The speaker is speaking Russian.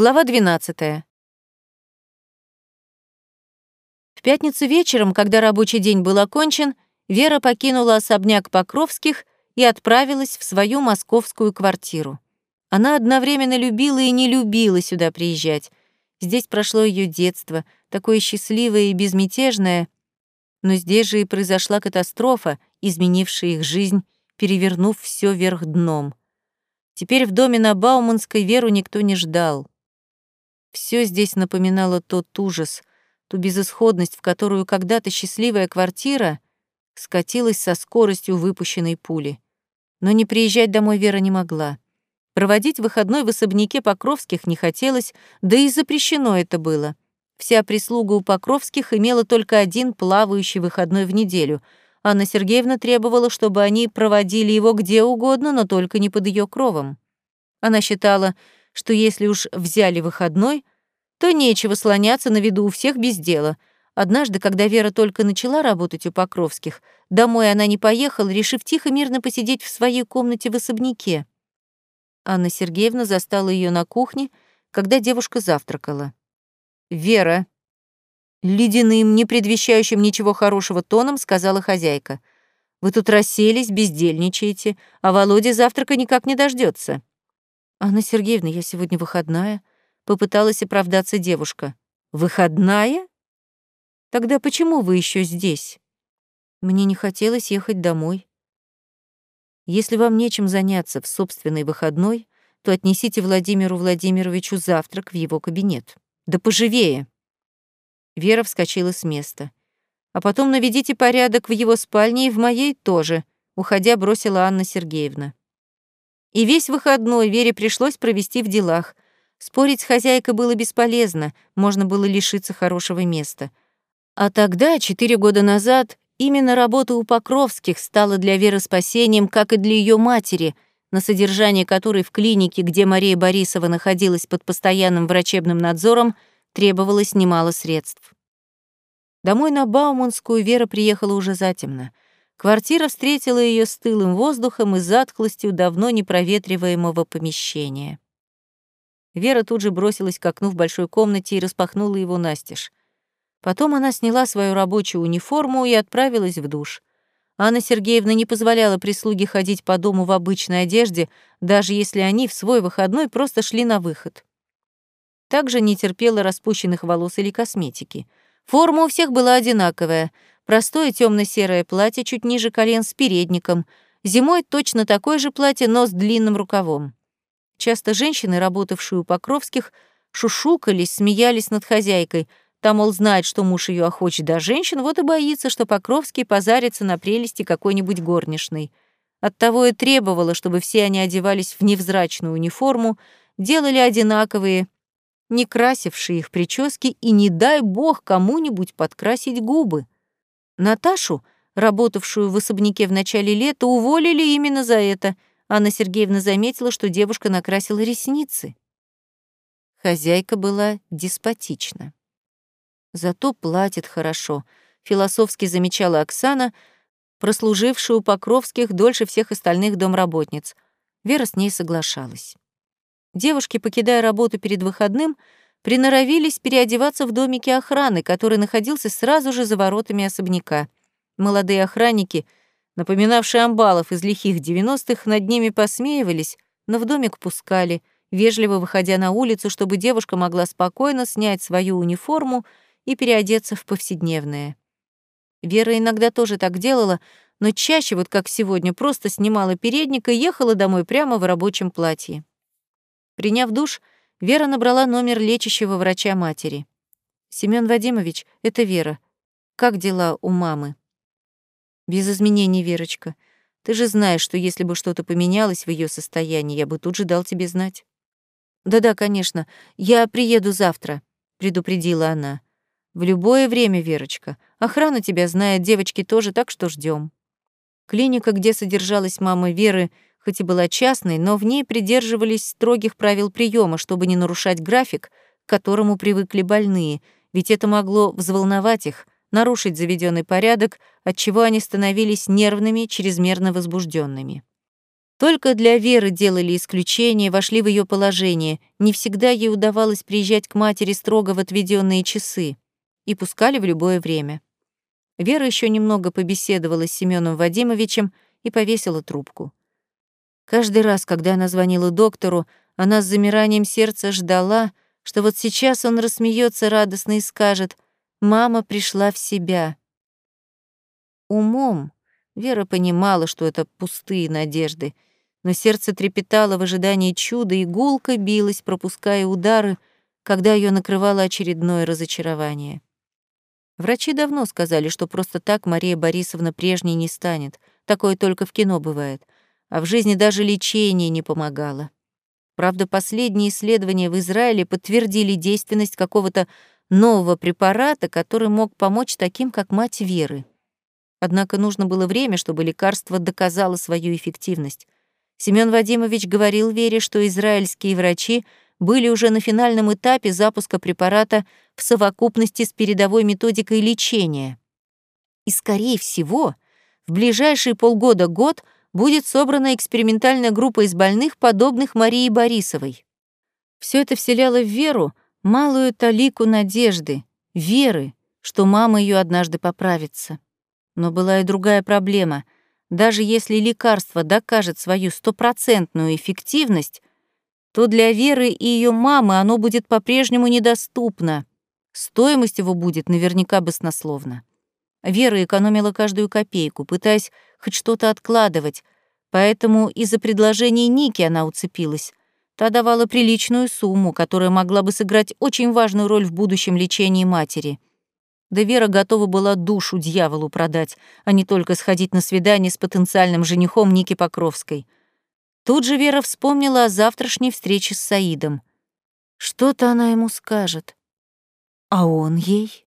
Глава 12. В пятницу вечером, когда рабочий день был окончен, Вера покинула особняк Покровских и отправилась в свою московскую квартиру. Она одновременно любила и не любила сюда приезжать. Здесь прошло ее детство, такое счастливое и безмятежное, но здесь же и произошла катастрофа, изменившая их жизнь, перевернув все вверх дном. Теперь в доме на Бауманской Веру никто не ждал. Все здесь напоминало тот ужас, ту безысходность, в которую когда-то счастливая квартира скатилась со скоростью выпущенной пули. Но не приезжать домой Вера не могла. Проводить выходной в особняке Покровских не хотелось, да и запрещено это было. Вся прислуга у Покровских имела только один плавающий выходной в неделю. Анна Сергеевна требовала, чтобы они проводили его где угодно, но только не под ее кровом. Она считала, что если уж взяли выходной, то нечего слоняться на виду у всех без дела. Однажды, когда Вера только начала работать у Покровских, домой она не поехала, решив тихо мирно посидеть в своей комнате в особняке. Анна Сергеевна застала ее на кухне, когда девушка завтракала. «Вера», ледяным, не предвещающим ничего хорошего тоном сказала хозяйка. «Вы тут расселись, бездельничаете, а Володя завтрака никак не дождется. «Анна Сергеевна, я сегодня выходная», — попыталась оправдаться девушка. «Выходная? Тогда почему вы еще здесь?» «Мне не хотелось ехать домой». «Если вам нечем заняться в собственной выходной, то отнесите Владимиру Владимировичу завтрак в его кабинет. Да поживее!» Вера вскочила с места. «А потом наведите порядок в его спальне и в моей тоже», — уходя бросила Анна Сергеевна. И весь выходной Вере пришлось провести в делах. Спорить с хозяйкой было бесполезно, можно было лишиться хорошего места. А тогда, четыре года назад, именно работа у Покровских стала для Веры спасением, как и для ее матери, на содержание которой в клинике, где Мария Борисова находилась под постоянным врачебным надзором, требовалось немало средств. Домой на Бауманскую Вера приехала уже затемно — Квартира встретила ее стылым воздухом и затхлостью давно непроветриваемого помещения. Вера тут же бросилась к окну в большой комнате и распахнула его настежь. Потом она сняла свою рабочую униформу и отправилась в душ. Анна Сергеевна не позволяла прислуге ходить по дому в обычной одежде, даже если они в свой выходной просто шли на выход. Также не терпела распущенных волос или косметики. Форма у всех была одинаковая — Простое темно-серое платье чуть ниже колен с передником. Зимой точно такое же платье, но с длинным рукавом. Часто женщины, работавшие у Покровских, шушукались, смеялись над хозяйкой. Та, мол, знает, что муж ее охочет до женщин, вот и боится, что Покровский позарится на прелести какой-нибудь горничной. Оттого и требовала, чтобы все они одевались в невзрачную униформу, делали одинаковые, не красившие их прически, и не дай бог кому-нибудь подкрасить губы. Наташу, работавшую в особняке в начале лета, уволили именно за это. Анна Сергеевна заметила, что девушка накрасила ресницы. Хозяйка была деспотична. Зато платит хорошо, философски замечала Оксана, прослужившая у Покровских дольше всех остальных домработниц. Вера с ней соглашалась. Девушки, покидая работу перед выходным, приноровились переодеваться в домике охраны, который находился сразу же за воротами особняка. Молодые охранники, напоминавшие амбалов из лихих девяностых, над ними посмеивались, но в домик пускали, вежливо выходя на улицу, чтобы девушка могла спокойно снять свою униформу и переодеться в повседневное. Вера иногда тоже так делала, но чаще, вот как сегодня, просто снимала передник и ехала домой прямо в рабочем платье. Приняв душ, Вера набрала номер лечащего врача матери. Семён Вадимович, это Вера. Как дела у мамы?» «Без изменений, Верочка. Ты же знаешь, что если бы что-то поменялось в ее состоянии, я бы тут же дал тебе знать». «Да-да, конечно. Я приеду завтра», — предупредила она. «В любое время, Верочка. Охрана тебя знает, девочки тоже, так что ждем. Клиника, где содержалась мама Веры, — хоть и была частной, но в ней придерживались строгих правил приема, чтобы не нарушать график, к которому привыкли больные, ведь это могло взволновать их, нарушить заведенный порядок, отчего они становились нервными, чрезмерно возбужденными. Только для Веры делали исключение, вошли в ее положение. Не всегда ей удавалось приезжать к матери строго в отведенные часы. И пускали в любое время. Вера еще немного побеседовала с Семеном Вадимовичем и повесила трубку. Каждый раз, когда она звонила доктору, она с замиранием сердца ждала, что вот сейчас он рассмеется радостно и скажет «Мама пришла в себя». Умом Вера понимала, что это пустые надежды — но сердце трепетало в ожидании чуда, и гулко билось, пропуская удары, когда ее накрывало очередное разочарование. Врачи давно сказали, что просто так Мария Борисовна прежней не станет. Такое только в кино бывает. А в жизни даже лечение не помогало. Правда, последние исследования в Израиле подтвердили действенность какого-то нового препарата, который мог помочь таким, как мать Веры. Однако нужно было время, чтобы лекарство доказало свою эффективность. Семён Вадимович говорил Вере, что израильские врачи были уже на финальном этапе запуска препарата в совокупности с передовой методикой лечения. И, скорее всего, в ближайшие полгода-год будет собрана экспериментальная группа из больных, подобных Марии Борисовой. Все это вселяло в Веру малую талику надежды, веры, что мама ее однажды поправится. Но была и другая проблема — даже если лекарство докажет свою стопроцентную эффективность, то для Веры и ее мамы оно будет по-прежнему недоступно. Стоимость его будет наверняка баснословна. Вера экономила каждую копейку, пытаясь хоть что-то откладывать, поэтому из-за предложений Ники она уцепилась. Та давала приличную сумму, которая могла бы сыграть очень важную роль в будущем лечении матери — да Вера готова была душу дьяволу продать, а не только сходить на свидание с потенциальным женихом Ники Покровской. Тут же Вера вспомнила о завтрашней встрече с Саидом. Что-то она ему скажет. А он ей?